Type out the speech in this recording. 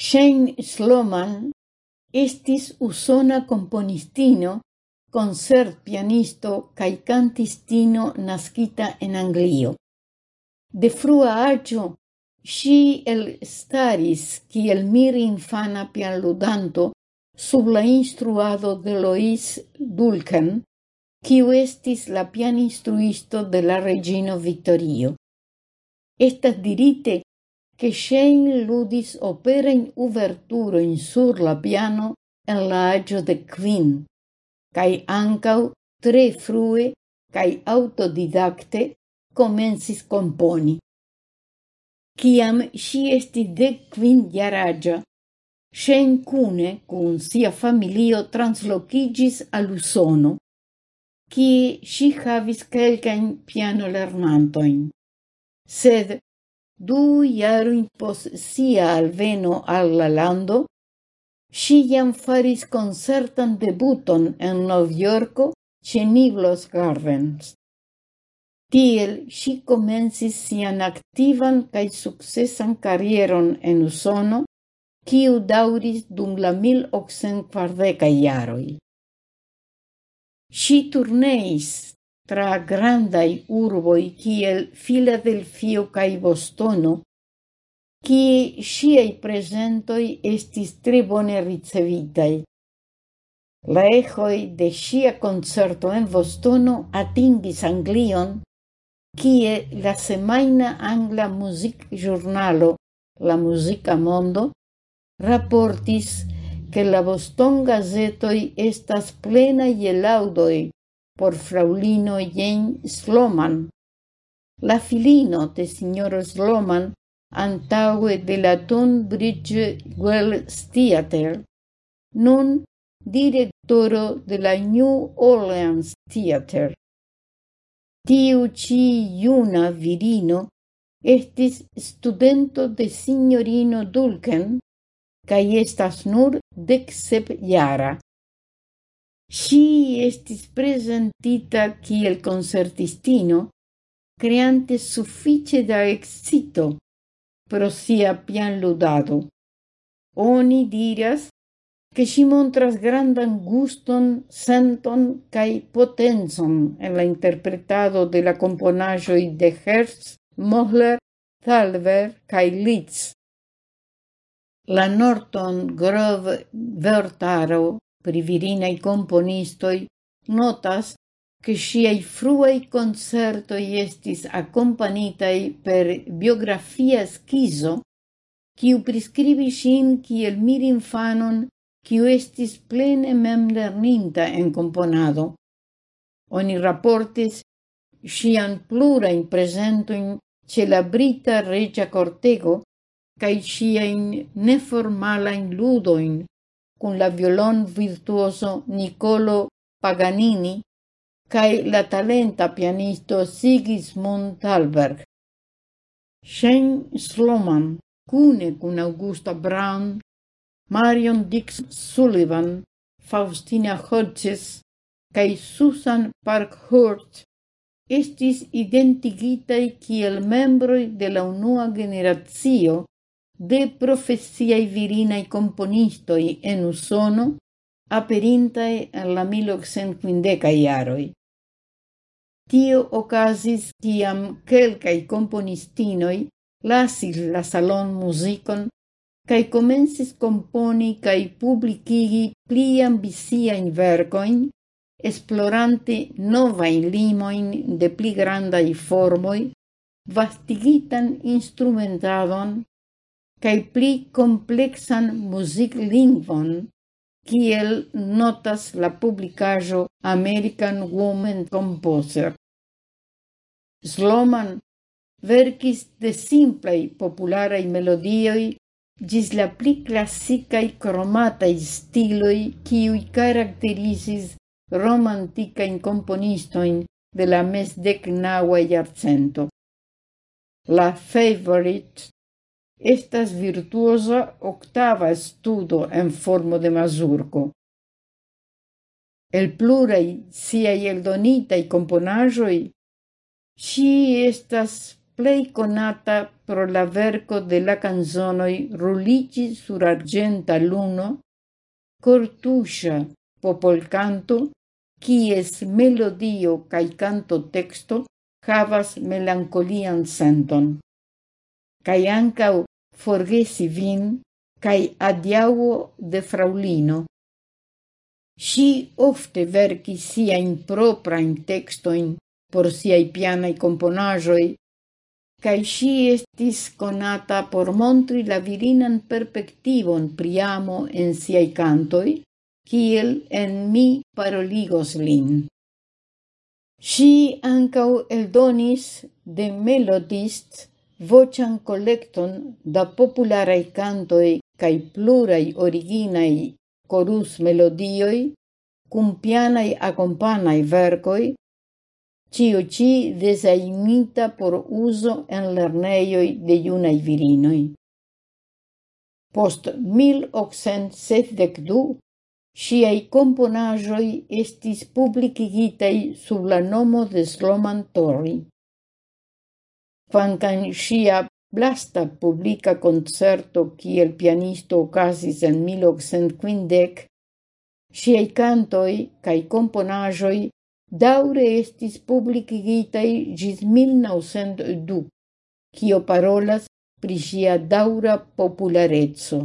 Shane Sloman estis usona componistino, concert pianisto cae cantistino nascita en Anglio. De frua agio, si el staris kiel mir infana pian ludanto sub la instruado de Lois Dulken, kiu estis la pianistruisto de la regino Victorio. Estas dirite che Shane ludis operen uverturoin sur la piano en la agio de Quinn, cae ancau tre frue cae autodidacte comensis componi. Ciam si esti de Queen iaragia, Shane cune cun sia familio translocigis al Usono, cie si havis quelcain piano lernantoin. Sed du jaruin pos sia alveno alla lando, si jam faris concertan debuton en Novjorko ce Niblos Gardens. Tiel si comensis sian activan cae successan carrieron en Usono, kiu dauris dum la 1840 iaroi. Si turneis tra grandai urboi kiel Filadelfio cae Bostono, kie siei presentoi estis tre bone ricevitai. La ejoi de sia concerto en Bostono atingis Anglion, kie la semaina angla music giornalo La Musica Mondo raportis che la Boston gazetoi estas plena je laudoi por fraulino Jane Sloman. La filino de signor Sloman antaue de la Tonbridge Wells Theatre, nun directoro de la New Orleans Theatre. Tiu ci iuna virino estis studento de signorino Dulken, cae estas nur iara. Si estis presentita kiel concertistino, creante suffice da excito pro sia pian ludado. Oni diras che si montras grandan guston, senton cae potenzon en la interpretado de la componaĵoj de Hertz, Mohler, Thalver cae Litz. La Norton Grove Vertaro pri virinai componistoi notas che sciai fruei concertoi estis accompanitai per biografia schizo, quiu prescribi shin kiel mirinfanon quiu estis plene mem lerninta en componado. Oni raportis sian plurain presentoin ce la brita regia cortego cae sciain neformalain ludoin con la violon virtuoso Nicolo Paganini cae la talenta pianisto Sigismund Thalberg. Shane Sloman, cune con Augusta Brown, Marion Dix Sullivan, Faustina Hodges, cae Susan Parkhurst estis identigitai kiel membroi de la unua generazio de profesiai virinai componistoi en Usono aperintae al la 1850 iaroi. Tio ocasis tiam quelcae componistinoi lasis la salon musicon cae comensis componi cae publicigi pli ambiciain vercoin, esplorante novain limoin de pli grandai formoi, vastigitan instrumentadon cae pli complexan music lingvon, kiel notas la publicajo American Woman Composer. Sloman verkis de simplei popularaj melodioi gis la pli classicae cromatai stiloi kiui romantica romanticain componistoin de la mesdec naua iarcento. La favorite estas virtuosa octava studo en formo de mazurco. El pluraj siaj eldonitaj componajoi, si estas plei conata pro la verco de la canzonoi rulici sur argenta luno, cortuscia popol canto, quies melodio cae canto texto havas melancolian senton. Kaj ancau forgesi vin cae adiauo de fraulino. Si ofte vercis propra in textoin por siai pianai componajoi, cae si estis conata por montri la virinan perspectivon priamo en siai cantoi, kiel en mi paroligos lin. Si ancau eldonis de melodist vocian collecton da popularai cantoi cae plurai originai corus melodioi, cum pianai akompanaj vercoi, cio ci desaimita por uso en lerneioi de iunai virinoi. Post 1872 Siei componajoi estis publicigitei sub la nomo de Sloman Torri. Kvankam sia blasta publica concerto qui el pianisto ocasis en 1850, ŝiaj cantoi cae componajoi daure estis publikigitaj gis 1902, kio parolas pri sia daura popularezzo.